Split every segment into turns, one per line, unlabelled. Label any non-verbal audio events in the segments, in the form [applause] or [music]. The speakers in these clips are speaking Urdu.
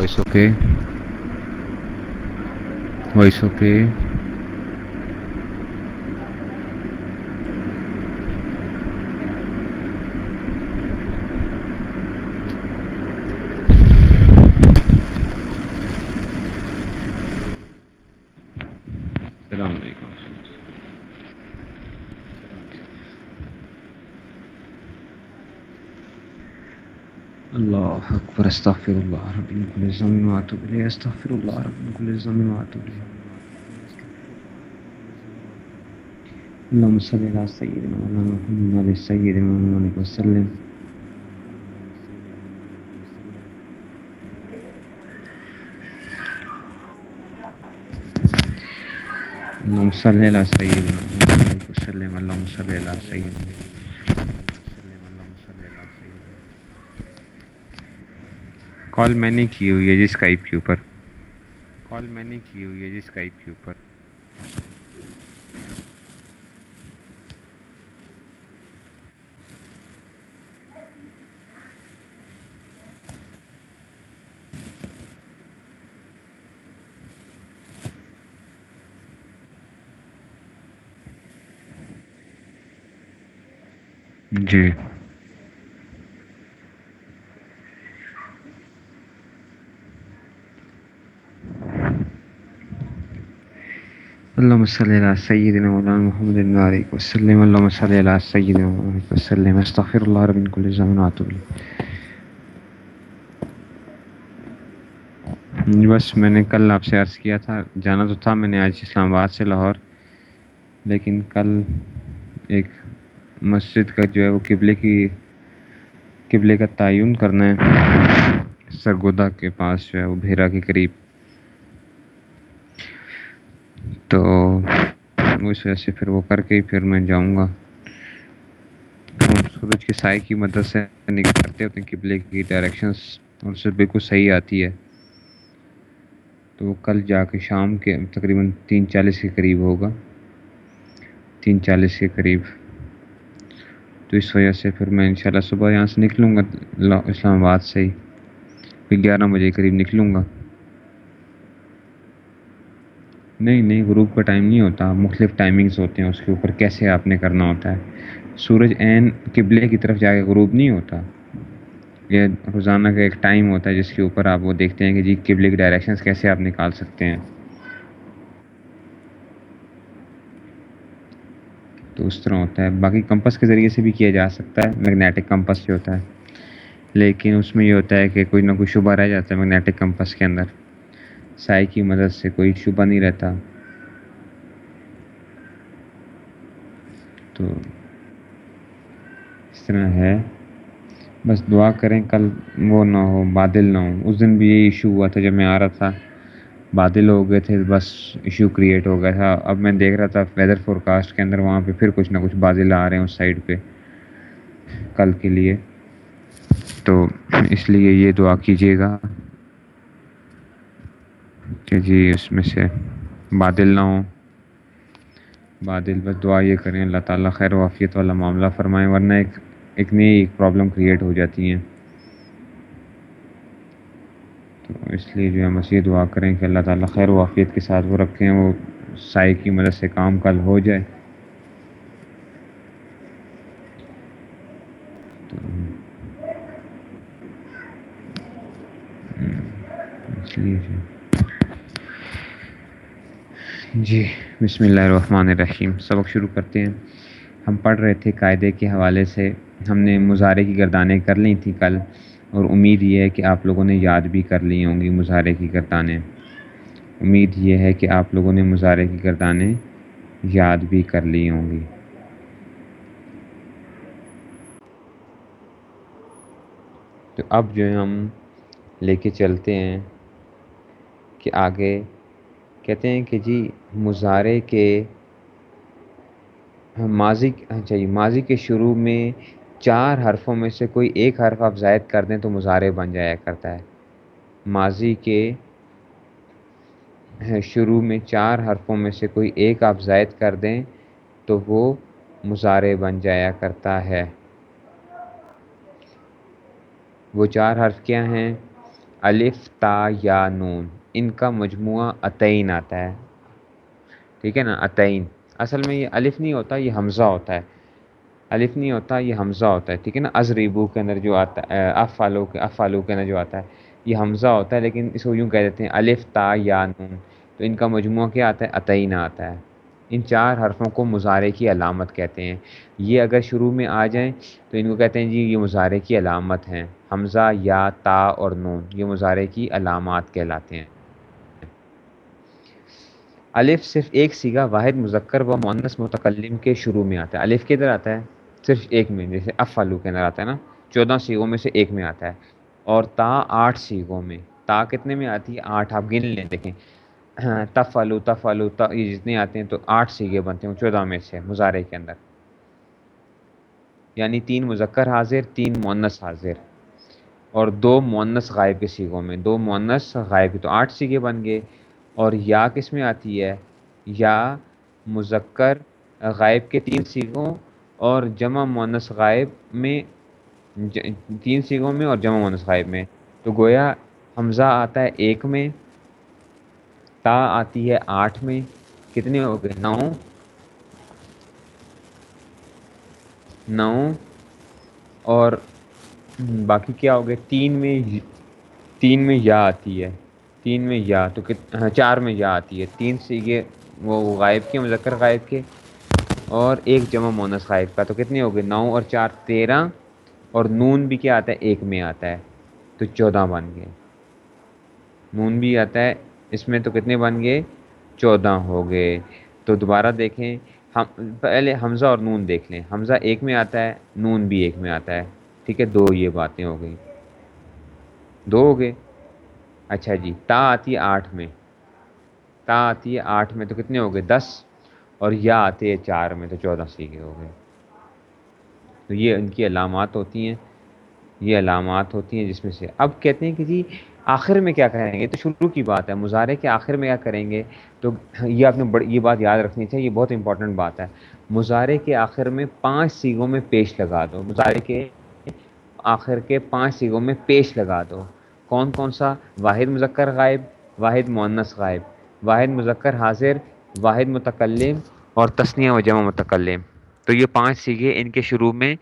وائس اوکے وائس اوکے السلام علیکم اللہ اکبر استغفر اللہ رب من کل ذنب واتوب الیہ استغفر اللہ رب من کل ذنب واتوب الیہ اللهم صل على سيدنا مولانا محمد وعلى سيدنا محمد وسلم۔ اللهم صل على سيدنا محمد وسلم اللهم صل على سيدنا کال میں نے کی ہوئی ہے جی اسکائپ کے اوپر۔ کال میں نے کی ہوئی ہے جی اسکائپ کے اوپر۔ جی۔ اللهم صل على سيدنا مولانا محمد وعلى وسلم. اللهم صل على سيدنا محمد وسلم. استغفر الله رب من كل ذنب واتوب الیہ بس میں نے کل آپ سے عرض کیا تھا، جانا تو تھا میں نے آج اسلام آباد سے لاہور، لیکن کل ایک مسجد کا جو ہے وہ قبلے کی، قبلے کا تعین کرنا ہے سرگودا کے پاس جو ہے وہ بھیرا کے قریب۔ تو اس وجہ سے پھر وہ کر کے ہی پھر میں جاؤں گا۔ سورج کے سائے کی مدد سے کرتے ہوتے ہیں قبلے کی ڈائریکشنس اور سے بالکل صحیح آتی ہے۔ تو وہ کل جا کے شام کے تقریباً تین چالیس کے قریب ہوگا۔ تین چالیس کے قریب۔ تو اس وجہ سے پھر میں انشاءاللہ صبح یہاں سے نکلوں گا، اسلام آباد سے ہی۔ گیارہ بجے قریب نکلوں گا۔ نہیں نہیں، غروب کا ٹائم نہیں ہوتا۔ مختلف ٹائمنگز ہوتے ہیں اس کے اوپر، کیسے آپ نے کرنا ہوتا ہے؟ سورج عین قبلے کی طرف جا کے غروب نہیں ہوتا۔ یہ روزانہ کا ایک ٹائم ہوتا ہے، جس کے اوپر آپ وہ دیکھتے ہیں کہ جی قبلے کی ڈائریکشنز کیسے آپ نکال سکتے ہیں۔ تو اس طرح ہوتا ہے۔ باقی کمپس کے ذریعے سے بھی کیا جا سکتا ہے۔ میگنیٹک کمپس جو ہوتا ہے۔ لیکن اس میں یہ ہوتا ہے کہ کوئی نہ کوئی شبہ رہ جاتا ہے میگنیٹک کمپس کے اندر۔ سائے کی مدد سے کوئی شبہ نہیں رہتا۔ تو اس طرح ہے۔ بس دعا کریں کل وہ نہ ہو، بادل نہ ہو۔ اس دن بھی یہی ایشو ہوا تھا جب میں آ رہا تھا۔ بادل ہو گئے تھے، بس ایشو کریٹ ہو گیا تھا۔ اب میں دیکھ رہا تھا ویدر فور کاسٹ کے اندر، وہاں پہ پھر کچھ نہ کچھ بادل آ رہے ہیں اس سائڈ پہ۔ کل کے لیے۔ تو اس لیے یہ دعا کیجیے گا۔ کہ جی اس میں سے بادل نہ ہوں بادل بس دعا یہ کریں، اللہ تعالیٰ خیر وافیت والا معاملہ فرمائیں ورنہ ایک ایک نئی پرابلم کریٹ ہو جاتی ہیں۔ تو اس لیے جو ہے مسیح دعا کریں کہ اللہ تعالیٰ خیر وافیت کے ساتھ وہ رکھیں، وہ سائے کی مدد سے کام کل ہو جائے۔ اس لیے جی بسم اللہ الرحمن الرحیم۔ سبق شروع کرتے ہیں۔ ہم پڑھ رہے تھے قاعدے کے حوالے سے۔ ہم نے مظاہرے کی گردانیں کر لی تھیں کل، اور امید یہ ہے کہ آپ لوگوں نے یاد بھی کر لی ہوں گی مظاہرے کی گردانیں۔ امید یہ ہے کہ آپ لوگوں نے مظاہرے کی گردانیں یاد بھی کر لی ہوں گی۔ تو اب جو ہے ہم لے کے چلتے ہیں کہ آگے کہتے ہیں کہ جی مظاہرے کے، ماضی اچھا جی، ماضی کے شروع میں چار حرفوں میں سے کوئی ایک حرف آپ زائد کر دیں تو مظاہرے بن جایا کرتا ہے۔ ماضی کے شروع میں چار حرفوں میں سے کوئی ایک آپ زائد کر دیں تو وہ مظاہرے بن جایا کرتا ہے۔ وہ چار حرف کیا ہیں؟ الف، تا، یا، نون۔ ان کا مجموعہ عطین آتا ہے۔ ٹھیک ہے نا؟ عطین اصل میں یہ الف نہیں ہوتا، یہ حمزہ ہوتا ہے۔ الف نہیں ہوتا، یہ حمزہ ہوتا ہے۔ ٹھیک ہے نا؟ ازریبو کے اندر جو آتا ہے افالو کے افالو کے اندر جو آتا ہے، یہ حمزہ ہوتا ہے، لیکن اس کو یوں کہہ دیتے ہیں، الف، تا، یا، نون۔ تو ان کا مجموعہ کیا آتا ہے؟ عطینہ آتا ہے۔ ان چار حرفوں کو مظاہرے کی علامت کہتے ہیں۔ یہ اگر شروع میں آ جائیں تو ان کو کہتے ہیں جی یہ مظاہرے کی علامت ہیں۔ حمزہ، یا، تا اور نون، یہ مظاہرے کی علامات کہلاتے ہیں۔ الف صرف ایک سیگا واحد مذکر و مونس متکلم کے شروع میں آتا ہے۔ الف کدھر آتا ہے؟ صرف ایک میں، جیسے افالو کے اندر آتا ہے نا۔ چودہ سیگوں میں سے ایک میں آتا ہے۔ اور تا آٹھ سیگوں میں۔ تا کتنے میں آتی ہے؟ آٹھ۔ آپ گن لیں، دیکھیں۔ [clears throat] تف آلو تف آلو یہ جتنے آتے ہیں تو آٹھ سیگے بنتے ہیں، چودہ میں سے مظاہرے کے اندر۔ یعنی تین مذکر حاضر، تین مونس حاضر۔ اور دو مونس غائب کے سیگوں میں۔ دو مونس غائب تو آٹھ سیگے بن گئے۔ اور یا کس میں آتی ہے؟ یا مذکر غائب کے تین سیگوں اور جمع مونس غائب میں تین سیگوں میں اور جمع مونس غائب میں۔ تو گویا حمزہ آتا ہے ایک میں، تا آتی ہے آٹھ میں، کتنے ہو گئے؟ نو۔ نو۔ اور باقی کیا ہو گئے؟ تین میں تین میں یا آتی ہے۔ تین میں یا تو ہاں چار میں یا آتی ہے۔ تین سیگے وہ غائب کے مذکر غائب کے اور ایک جمع مونس غائب کا۔ تو کتنے ہو گئے؟ نو اور چار تیرہ اور نون بھی کیا آتا ہے؟ ایک میں آتا ہے۔ تو چودہ بن گئے۔ نون بھی آتا ہے۔ اس میں تو کتنے بن گئے؟ چودہ ہو گئے۔ تو دوبارہ دیکھیں، ہم، پہلے حمزہ اور نون دیکھ لیں۔ حمزہ ایک میں آتا ہے، نون بھی ایک میں آتا ہے۔ ٹھیک ہے، دو یہ باتیں ہو گئیں۔ دو ہو گئے۔ اچھا جی تا آتی ہے آٹھ میں۔ تا آتی ہے آٹھ میں تو کتنے ہو گئے؟ دس۔ اور یا آتے ہیں چار میں تو چودہ سیگے ہو گئے۔ تو یہ ان کی علامات ہوتی ہیں۔ یہ علامات ہوتی ہیں جس میں سے۔ اب کہتے ہیں کہ جی آخر میں کیا کریں گے؟ تو شروع کی بات ہے۔ مظاہرے کے آخر میں کیا کریں گے؟ تو یہ آپ نے بڑی، یہ بات یاد رکھنی چاہیے، یہ بہت امپورٹنٹ بات ہے۔ مظاہرے کے آخر میں پانچ سیگوں میں پیش لگا دو۔ مظاہرے کے آخر کے پانچ سیگوں میں پیش لگا دو۔ کون کون سا؟ واحد مذکر غائب، واحد مونس غائب۔ واحد مذکر حاضر، واحد متکلم اور تسنیہ و جمع متکلم۔ تو یہ پانچ سیگے ان کے شروع میں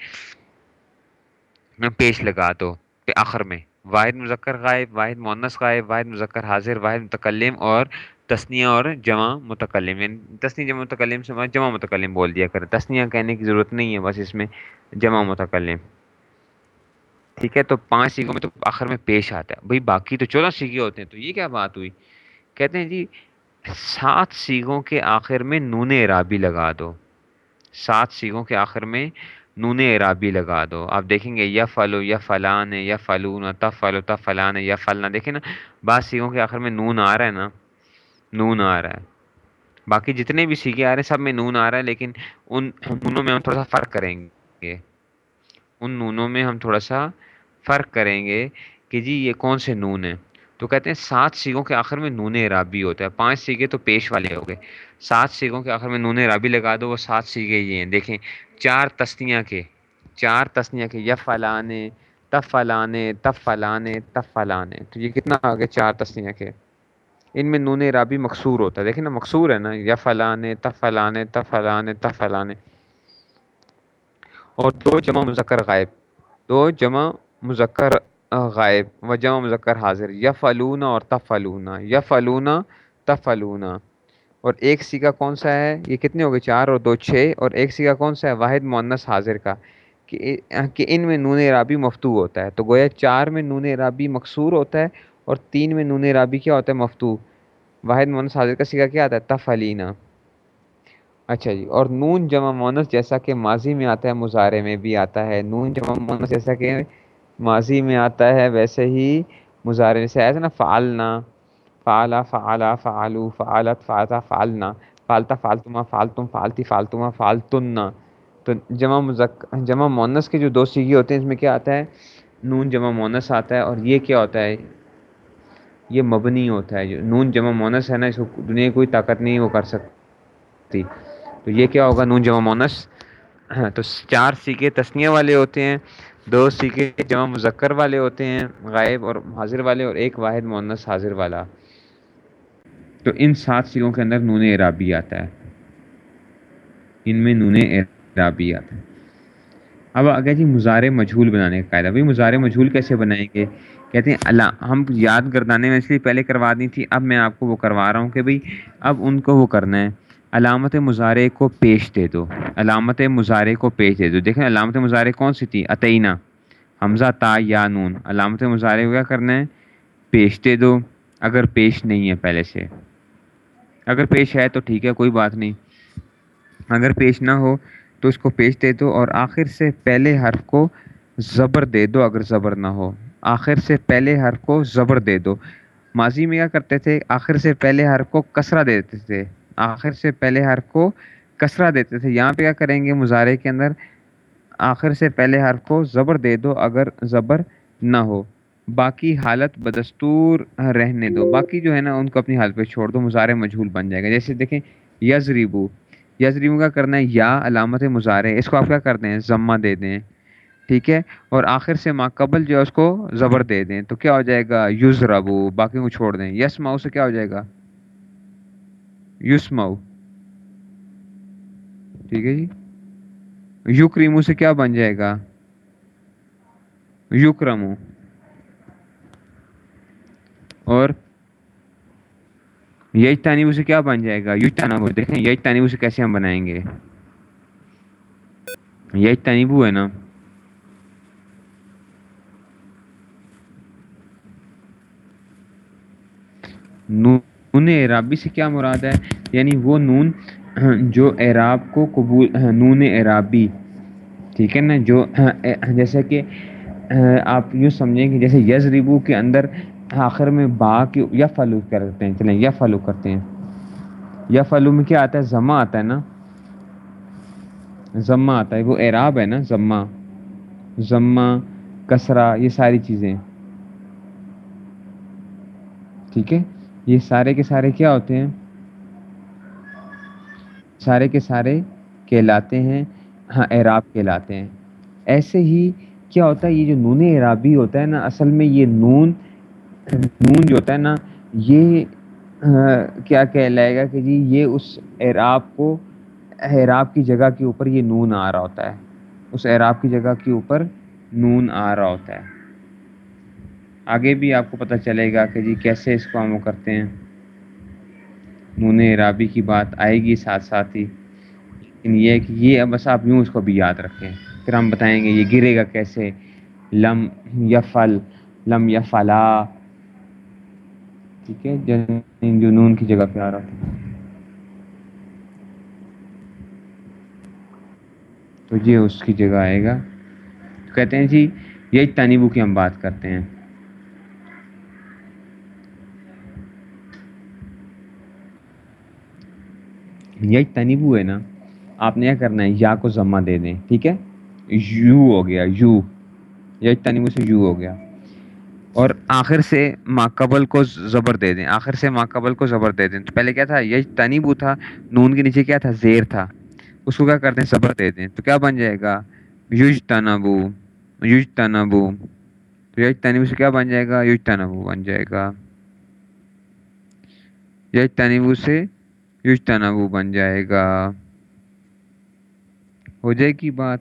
پیش لگا دو۔ آخر میں، واحد مذکر غائب، واحد مونس غائب، واحد مذکر حاضر، واحد متکلم اور تسنیہ اور جمع متکلم۔ یعنی تسنیہ جمع متکلم سے جمع متکلم بول دیا کرے تسنیہ کہنے کی ضرورت نہیں ہے، بس اس میں جمع متکلم۔ ٹھیک ہے، تو پانچ سیگوں میں تو آخر میں پیش آتا ہے۔ بھائی، باقی تو چودہ سیگے ہوتے ہیں، تو یہ کیا بات ہوئی؟ کہتے ہیں جی سات سیگوں کے آخر میں نون عرابی لگا دو۔ سات سیگوں کے آخر میں نون عرابی لگا دو۔ آپ دیکھیں گے، یا فلو، یا فلان، یا فلون تب فلو تب فلان، یا فلنا۔ دیکھیں نا، بعض سیگوں کے آخر میں نون آ رہا ہے نا۔ نون آ رہا ہے۔ باقی جتنے بھی سیکھے آ رہے ہیں، سب میں نون آ رہا ہے، لیکن ان نونوں میں ہم تھوڑا سا فرق کریں گے۔ ان نونوں میں ہم تھوڑا سا فرق کریں گے کہ جی یہ کون سے نون ہیں؟ تو کہتے ہیں سات سیگوں کے آخر میں نون رابی ہوتا ہے، پانچ سیگے تو پیش والے ہو گئے۔ سات سیگوں کے آخر میں نون رابی لگا دو، وہ سات سیگے یہ ہیں۔ دیکھیں، چار تستیاں کے، چار تستیاں کے یا فلانے تب فلانے تب فلانے تب فلانے۔ تو یہ کتنا آ گیا چار تستیاں کے؟ ان میں نون رابی مقصور ہوتا ہے۔ دیکھیں نا، مقصور ہے نا یا فلانے تب فلانے تب فلانے تب فلانے۔ اور دو جمع مذکر غائب۔ دو جمع مذکر غائب، و جمع مذکر حاضر یا اور تفلون یا فلونا تفلونا اور ایک سیگا کون سا ہے؟ یہ کتنے ہو گئے؟ چار اور دو چھ۔ اور ایک سیگا کون سا ہے؟ واحد مونس حاضر کا، کہ ان میں نون رابی مفتو ہوتا ہے۔ تو گویا چار میں نون رابی مقصور ہوتا ہے اور تین میں نون رابی کیا ہوتا ہے؟ مفتو واحد مونس حاضر کا سیگا کیا آتا ہے؟ تفلینا اچھا جی اور نون جمع مونس جیسا کہ ماضی میں آتا ہے مظاہرے میں بھی آتا ہے۔ نون جمع مونس جیسا کہ ماضی میں آتا ہے، ویسے ہی مظاہرے سے ایسا نا، فعلنا، فعلا فعلا، فعلو، فعلت، فعتا، فعلنا فالتا فالتما فالتم فالتی فالتما فالتنا تو جمع مذک، جمع مونس کے جو دو سیگی ہوتے ہیں، اس میں کیا آتا ہے؟ نون جمع مونس آتا ہے، اور یہ کیا ہوتا ہے؟ یہ مبنی ہوتا ہے۔ جو نون جمع مونس ہے نا، اس کو دنیا کوئی طاقت نہیں، وہ کر سکتی۔ تو یہ کیا ہوگا؟ نون جمع مونس ہاں تو چار سیگے تسنیہ والے ہوتے ہیں۔ دو سیکھے جمع مذکر والے ہوتے ہیں، غائب اور حاضر والے اور ایک واحد مونس حاضر والا۔ تو ان سات سیگوں کے اندر نون عرابی آتا ہے۔ ان میں نون عرابی آتا ہے۔ اب آگے جی مظاہرے مجھول بنانے کا قاعدہ۔ بھائی مظاہرے مجھول کیسے بنائیں گے؟ کہتے ہیں، اللہ، ہم یاد گردانے میں اس لیے پہلے کروا دی تھی، اب میں آپ کو وہ کروا رہا ہوں کہ بھائی، اب ان کو وہ کرنا ہے۔ علامت مظاہرے کو پیش دے دو۔ علامت مظاہرے کو پیش دے دو۔ دیکھیں علامت مظاہرے کون سی تھی؟ عطینہ حمزہ، تا، یا، نون۔ علامت مظاہرے کو کیا کرنا ہے؟ پیش دے دو۔ اگر پیش نہیں ہے پہلے سے۔ اگر پیش ہے تو ٹھیک ہے، کوئی بات نہیں۔ اگر پیش نہ ہو تو اس کو پیش دے دو اور آخر سے پہلے حرف کو زبر دے دو اگر زبر نہ ہو۔ آخر سے پہلے حرف کو زبر دے دو۔ ماضی میں کیا کرتے تھے؟ آخر سے پہلے حرف کو کسرہ دیتے تھے۔ آخر سے پہلے حرف کو کسرہ دیتے تھے۔ یہاں پہ کیا کریں گے؟ مظاہرے کے اندر آخر سے پہلے حرف کو زبر دے دو، اگر زبر نہ ہو۔ باقی حالت بدستور رہنے دو۔ باقی جو ہے نا، ان کو اپنی حالت پہ چھوڑ دو، مظاہرے مجھول بن جائے گا۔ جیسے دیکھیں، یزریبو۔ یزریبو کا کرنا ہے یا علامت مظاہرے۔ اس کو آپ کیا کر دیں ضمہ دے دیں۔ ٹھیک ہے؟ اور آخر سے ماقبل جو ہے، اس کو زبر دے دیں۔ تو کیا ہو جائے گا؟ یوز ربو باقی کو چھوڑ دیں۔ یس ماؤ سے کیا ہو جائے گا؟ یوس ٹھیک ہے جی۔ یوکریمو سے کیا بن جائے گا؟ یو کرمو اور یج تانیبو سے کیا بن جائے گا؟ یوج تانبو دیکھیں یج تانیبو سے کیسے ہم بنائیں گے؟ یج تانیبو ہے نا۔ نون اعرابی سے کیا مراد ہے؟ یعنی وہ نون، جو اعراب کو قبول، نون اعرابی، ٹھیک ہے نا؟ جو جیسے کہ، آپ یوں سمجھیں کہ جیسے یز ریبو کے اندر آخر میں با کی یا فلو کرتے ہیں، چلیں یا فلو کرتے ہیں۔ یا فلو میں کیا آتا ہے؟ ضمہ آتا ہے نا؟ ضمہ آتا ہے، وہ اعراب ہے نا؟ ضمہ ضمہ کسرا یہ ساری چیزیں۔ ٹھیک ہے؟ یہ سارے کے سارے کیا ہوتے ہیں؟ سارے کے سارے کہلاتے ہیں ہاں اعراب کہلاتے ہیں۔ ایسے ہی کیا ہوتا ہے، یہ جو نون اعرابی ہوتا ہے نا، اصل میں یہ نون نون جو ہوتا ہے نا، یہ ہاں، کیا کہلائے گا کہ جی یہ اس اعراب کو، اعراب کی جگہ کے اوپر یہ نون آ رہا ہوتا ہے۔ اس اعراب کی جگہ کے اوپر نون آ رہا ہوتا ہے۔ آگے بھی آپ کو پتہ چلے گا کہ جی کیسے اس کو ہم وہ کرتے ہیں۔ نون عرابی کی بات آئے گی ساتھ ساتھ ہی۔ لیکن یہ کہ یہ بس آپ یوں اس کو بھی یاد رکھیں۔ پھر ہم بتائیں گے یہ گرے گا کیسے۔ لم یا لم یا فلا ٹھیک ہے یعنی جو نون کی جگہ پہ آ رہا تھا۔ تو یہ اس کی جگہ آئے گا۔ کہتے ہیں جی یہ تنیبو کی ہم بات کرتے ہیں۔ یہ تنیبو ہے نا۔ آپ نے کیا کرنا ہے؟ یا کو ضمہ دے دیں، ٹھیک ہے؟ یو ہو گیا، یو۔ یا تنیبو سے یو ہو گیا۔ اور آخر سے ماقبل کو زبر دے دیں۔ آخر سے ماقبل کو زبر دے دیں۔ تو پہلے کیا تھا؟ یہ تنیبو تھا، نون کے نیچے کیا تھا؟ زیر تھا۔ اس کو کیا کرتے ہیں زبر دے دیں۔ تو کیا بن جائے گا؟ یوج تنبو یوج تنبو تو یج تنیبو سے کیا بن جائے گا؟ یوج تنبو بن جائے گا۔ یج تنیبو سے یوج تنبو بن جائے گا۔ ہو جائے گی بات۔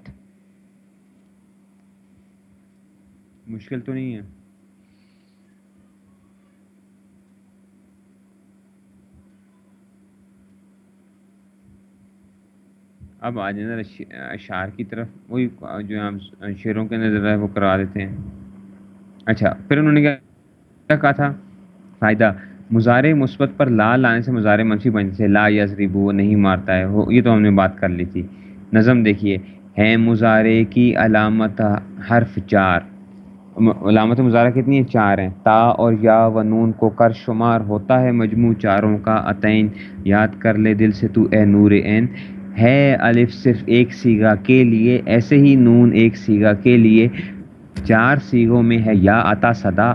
مشکل تو نہیں ہے۔ اب آ جائیں اشعار کی طرف۔ وہی جو ہم شعروں کے اندر وہ کروا دیتے ہیں۔ اچھا پھر انہوں نے کیا کہا تھا؟ فائدہ۔ مظاہرے مثبت پر لا لانے سے مظاہرے منفی بن سے لا یزریب وہ نہیں مارتا ہے۔ وہ یہ تو ہم نے بات کر لی تھی۔ نظم دیکھیے۔ ہے مظاہرے کی علامت حرف چار۔ علامت مظاہرہ کتنی ہیں چار ہیں۔ تا اور یا و نون کو کر شمار ہوتا ہے مجموع چاروں کا۔ عطین یاد کر لے دل سے تو اے نور عین۔ ہے الف صرف ایک سیگا کے لیے، ایسے ہی نون ایک سیگا کے لیے۔ چار سیگوں میں ہے یا عطا صدا۔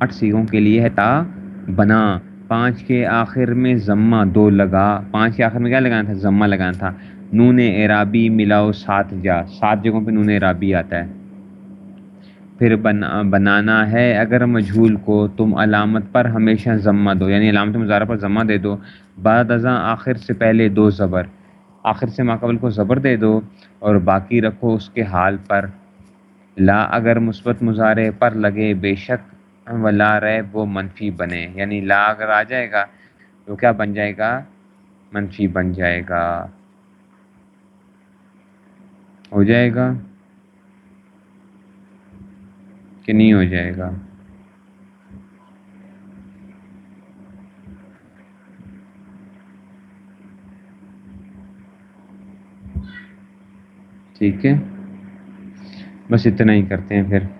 آٹھ سیگوں کے لیے ہے تا۔ بنا۔ پانچ کے آخر میں ضمہ دو لگا۔ پانچ کے آخر میں کیا لگانا تھا؟ ضمہ لگانا تھا۔ نون عرابی ملاؤ سات جا۔ سات جگہوں پہ نون عرابی آتا ہے۔ پھر بنا بنانا ہے۔ اگر مجھول کو تم علامت پر ہمیشہ ضمہ دو یعنی علامت مظاہرہ پر ضمہ دے دو، بعد ازاں آخر سے پہلے دو زبر۔ آخر سے ماقبل کو زبر دے دو اور باقی رکھو اس کے حال پر۔ لا، اگر مثبت مظاہرے پر لگے، بے شک و لا رہ وہ منفی بنے۔ یعنی لا اگر آ جائے گا تو کیا بن جائے گا؟ منفی بن جائے گا۔ ہو جائے گا کہ نہیں ہو جائے گا؟ ٹھیک ہے۔ بس اتنا ہی کرتے ہیں پھر۔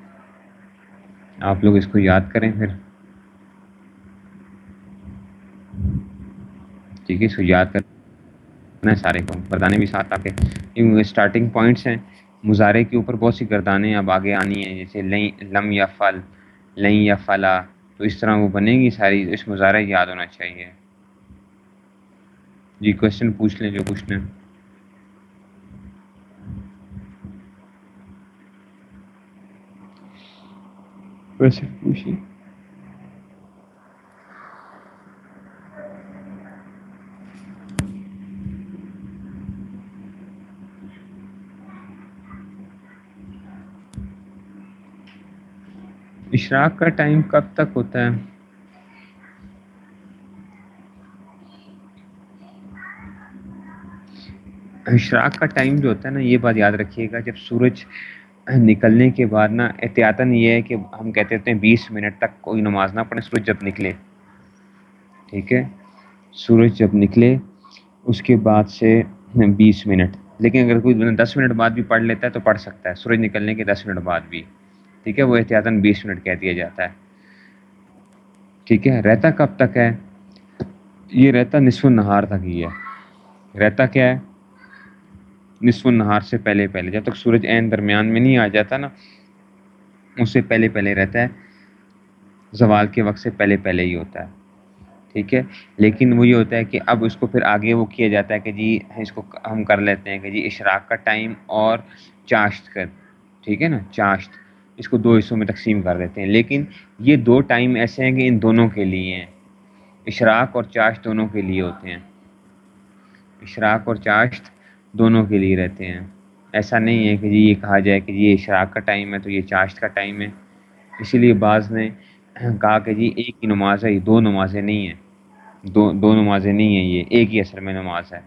آپ لوگ اس کو یاد کریں پھر۔ ٹھیک ہے، اس کو یاد کرنا ہے سارے کو بردانے بھی ساتھ آ کے اسٹارٹنگ پوائنٹس ہیں۔ مظاہرے کے اوپر بہت سی گردانیں اب آگے آنی ہیں، جیسے لم یا فل لیں یا فلا۔ تو اس طرح وہ بنے گی، ساری اس مظاہرے یاد ہونا چاہیے۔ جی کوشچن پوچھ لیں جو پوچھنا ویسے پوچھیں اشراق کا ٹائم کب تک ہوتا ہے؟ اشراق کا ٹائم جو ہوتا ہے نا، یہ بات یاد رکھیے گا، جب سورج نکلنے کے بعد نا احتیاطاً یہ ہے کہ ہم کہتے ہیں بیس منٹ تک کوئی نماز نہ پڑھے سورج جب نکلے۔ ٹھیک ہے؟ سورج جب نکلے، اس کے بعد سے بیس منٹ۔ لیکن اگر کوئی دس منٹ بعد بھی پڑھ لیتا ہے تو پڑھ سکتا ہے، سورج نکلنے کے دس منٹ بعد بھی۔ ٹھیک ہے؟ وہ احتیاطاً بیس منٹ کہہ دیا جاتا ہے۔ ٹھیک ہے؟ رہتا کب تک ہے؟ یہ رہتا نصف النہار تک ہی ہے۔ رہتا کیا ہے؟ نصف النہار سے پہلے پہلے، جب تک سورج عین درمیان میں نہیں آ جاتا نا، اس سے پہلے پہلے رہتا ہے۔ زوال کے وقت سے پہلے پہلے ہی ہوتا ہے۔ ٹھیک ہے؟ لیکن وہ یہ ہوتا ہے کہ اب اس کو پھر آگے وہ کیا جاتا ہے کہ جی اس کو ہم کر لیتے ہیں کہ جی اشراق کا ٹائم اور چاشت کا، ٹھیک ہے نا؟ چاشت۔ اس کو دو حصوں میں تقسیم کر دیتے ہیں۔ لیکن یہ دو ٹائم ایسے ہیں کہ ان دونوں کے لیے ہیں۔ اشراق اور چاشت دونوں کے لیے ہوتے ہیں۔ اشراق اور چاشت دونوں کے لیے رہتے ہیں۔ ایسا نہیں ہے کہ جی یہ کہا جائے کہ جی یہ اشراق کا ٹائم ہے تو یہ چاشت کا ٹائم ہے۔ اسی لیے بعض نے کہا کہ جی ایک ہی نماز ہے، یہ دو نمازیں نہیں ہیں۔ دو دو نمازیں نہیں ہیں، یہ ایک ہی اثر میں نماز ہے۔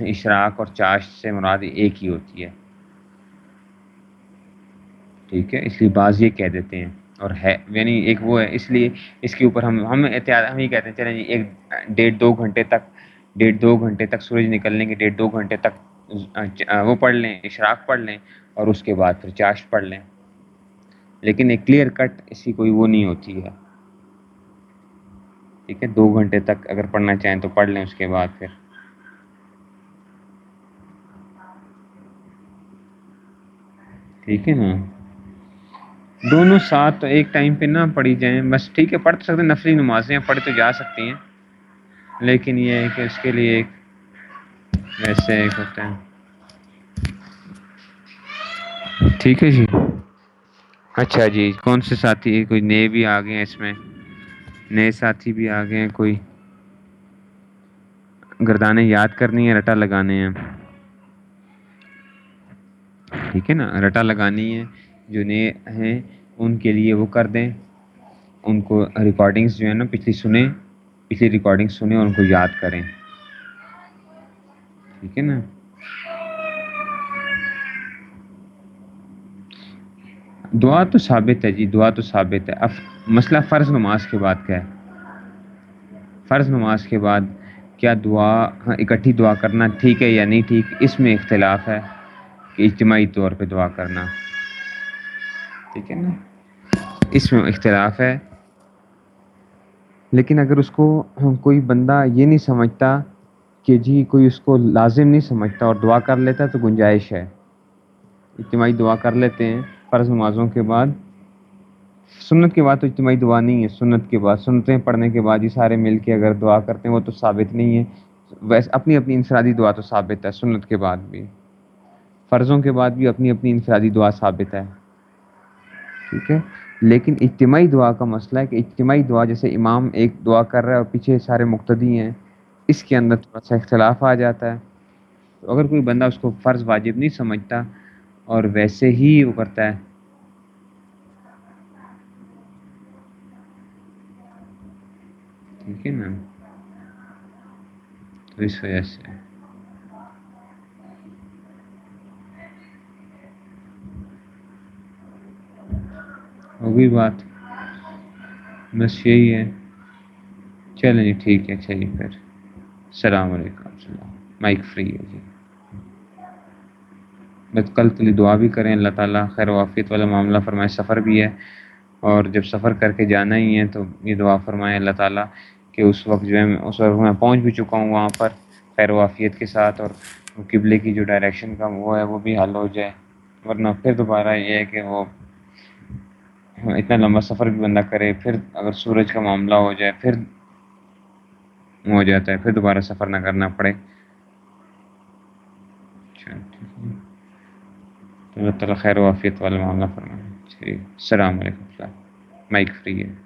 اشراق اور چاشت سے مراد ایک ہی ہوتی ہے۔ ٹھیک ہے، اس لیے بعض یہ کہہ دیتے ہیں۔ اور ہے یعنی ایک وہ ہے، اس لیے اس کے اوپر ہم ہم احتیاط، ہم یہ کہتے ہیں، چلیں جی ایک ڈیڑھ، دو گھنٹے تک ڈیڑھ دو گھنٹے تک سورج نکلنے کے ڈیڑھ دو گھنٹے تک وہ پڑھ لیں، اشراق پڑھ لیں اور اس کے بعد پھر چاشت پڑھ لیں۔ لیکن ایک کلیئر کٹ اسی کوئی وہ نہیں ہوتی ہے۔ ٹھیک ہے، دو گھنٹے تک اگر پڑھنا چاہیں تو پڑھ لیں اس کے بعد پھر۔ ٹھیک ہے نا؟ دونوں ساتھ تو ایک ٹائم پہ نہ پڑھی جائیں۔ بس ٹھیک ہے، پڑھ تو سکتے نفلی نمازیں پڑھ تو جا سکتی ہیں۔ لیکن یہ ہے کہ اس کے لیے ایک ویسے ایک ہوتا ہے۔ ٹھیک ہے جی۔ اچھا جی کون سے ساتھی کوئی نئے بھی آ گئے ہیں اس میں؟ نئے ساتھی بھی آ گئے ہیں کوئی گردانے یاد کرنی ہے رٹا لگانے ہیں؟ ٹھیک ہے نا رٹا لگانی ہے جو نئے ہیں ان کے لیے وہ کر دیں۔ ان کو ریکارڈنگس جو ہے نا پچھلی سنیں۔ پچھلی ریکارڈنگ سنیں اور ان کو یاد کریں۔ ٹھیک ہے نا؟ دعا تو ثابت ہے جی دعا تو ثابت ہے۔ اب مسئلہ فرض نماز کے بعد کیا ہے۔ فرض نماز کے بعد کیا دعا ہاں اکٹھی دعا کرنا ٹھیک ہے یا نہیں ٹھیک؟ اس میں اختلاف ہے کہ اجتماعی طور پہ دعا کرنا۔ ٹھیک ہے نا؟ اس میں اختلاف ہے۔ لیکن اگر اس کو کوئی بندہ یہ نہیں سمجھتا کہ جی کوئی اس کو لازم نہیں سمجھتا اور دعا کر لیتا تو گنجائش ہے۔ اجتماعی دعا کر لیتے ہیں، فرض نمازوں کے بعد۔ سنت کے بعد تو اجتماعی دعا نہیں ہے، سنت کے بعد۔ سنتیں پڑھنے کے بعد ہی سارے مل کے اگر دعا کرتے ہیں، وہ تو ثابت نہیں ہے۔ ویسے اپنی اپنی انفرادی دعا تو ثابت ہے، سنت کے بعد بھی۔ فرضوں کے بعد بھی اپنی اپنی انفرادی دعا ثابت ہے۔ ٹھیک ہے؟ لیکن اجتماعی دعا کا مسئلہ ہے کہ اجتماعی دعا جیسے امام ایک دعا کر رہا ہے اور پیچھے سارے مقتدی ہیں، اس کے اندر تھوڑا سا اختلاف آ جاتا ہے۔ تو اگر کوئی بندہ اس کو فرض واجب نہیں سمجھتا اور ویسے ہی وہ کرتا ہے۔ ٹھیک ہے نا تو اس وجہ سے۔ ہوگی بات۔ بس یہی ہے۔ چلیں جی ٹھیک ہے، چلیے پھر۔ السلام علیکم، السلام مائک فری ہے جی۔ بس کل کے لیے دعا بھی کریں۔ اللہ تعالیٰ خیر وافیت والا معاملہ فرمائے۔ سفر بھی ہے۔ اور جب سفر کر کے جانا ہی ہے تو یہ دعا فرمائے اللہ تعالیٰ کہ اس وقت جو ہے اس وقت میں پہنچ بھی چکا ہوں وہاں پر خیر وافیت کے ساتھ اور قبلے کی جو ڈائریکشن کا وہ ہے، وہ بھی حل ہو جائے۔ ورنہ پھر دوبارہ یہ ہے کہ وہ ہاں، اتنا لمبا سفر بھی بندہ کرے، پھر اگر سورج کا معاملہ ہو جائے، پھر ہو جاتا ہے، پھر دوبارہ سفر نہ کرنا پڑے۔ اللہ تعالیٰ خیر وافیت والا معاملہ فرمائے۔ ٹھیک السلام علیکم۔ مائک فری ہے۔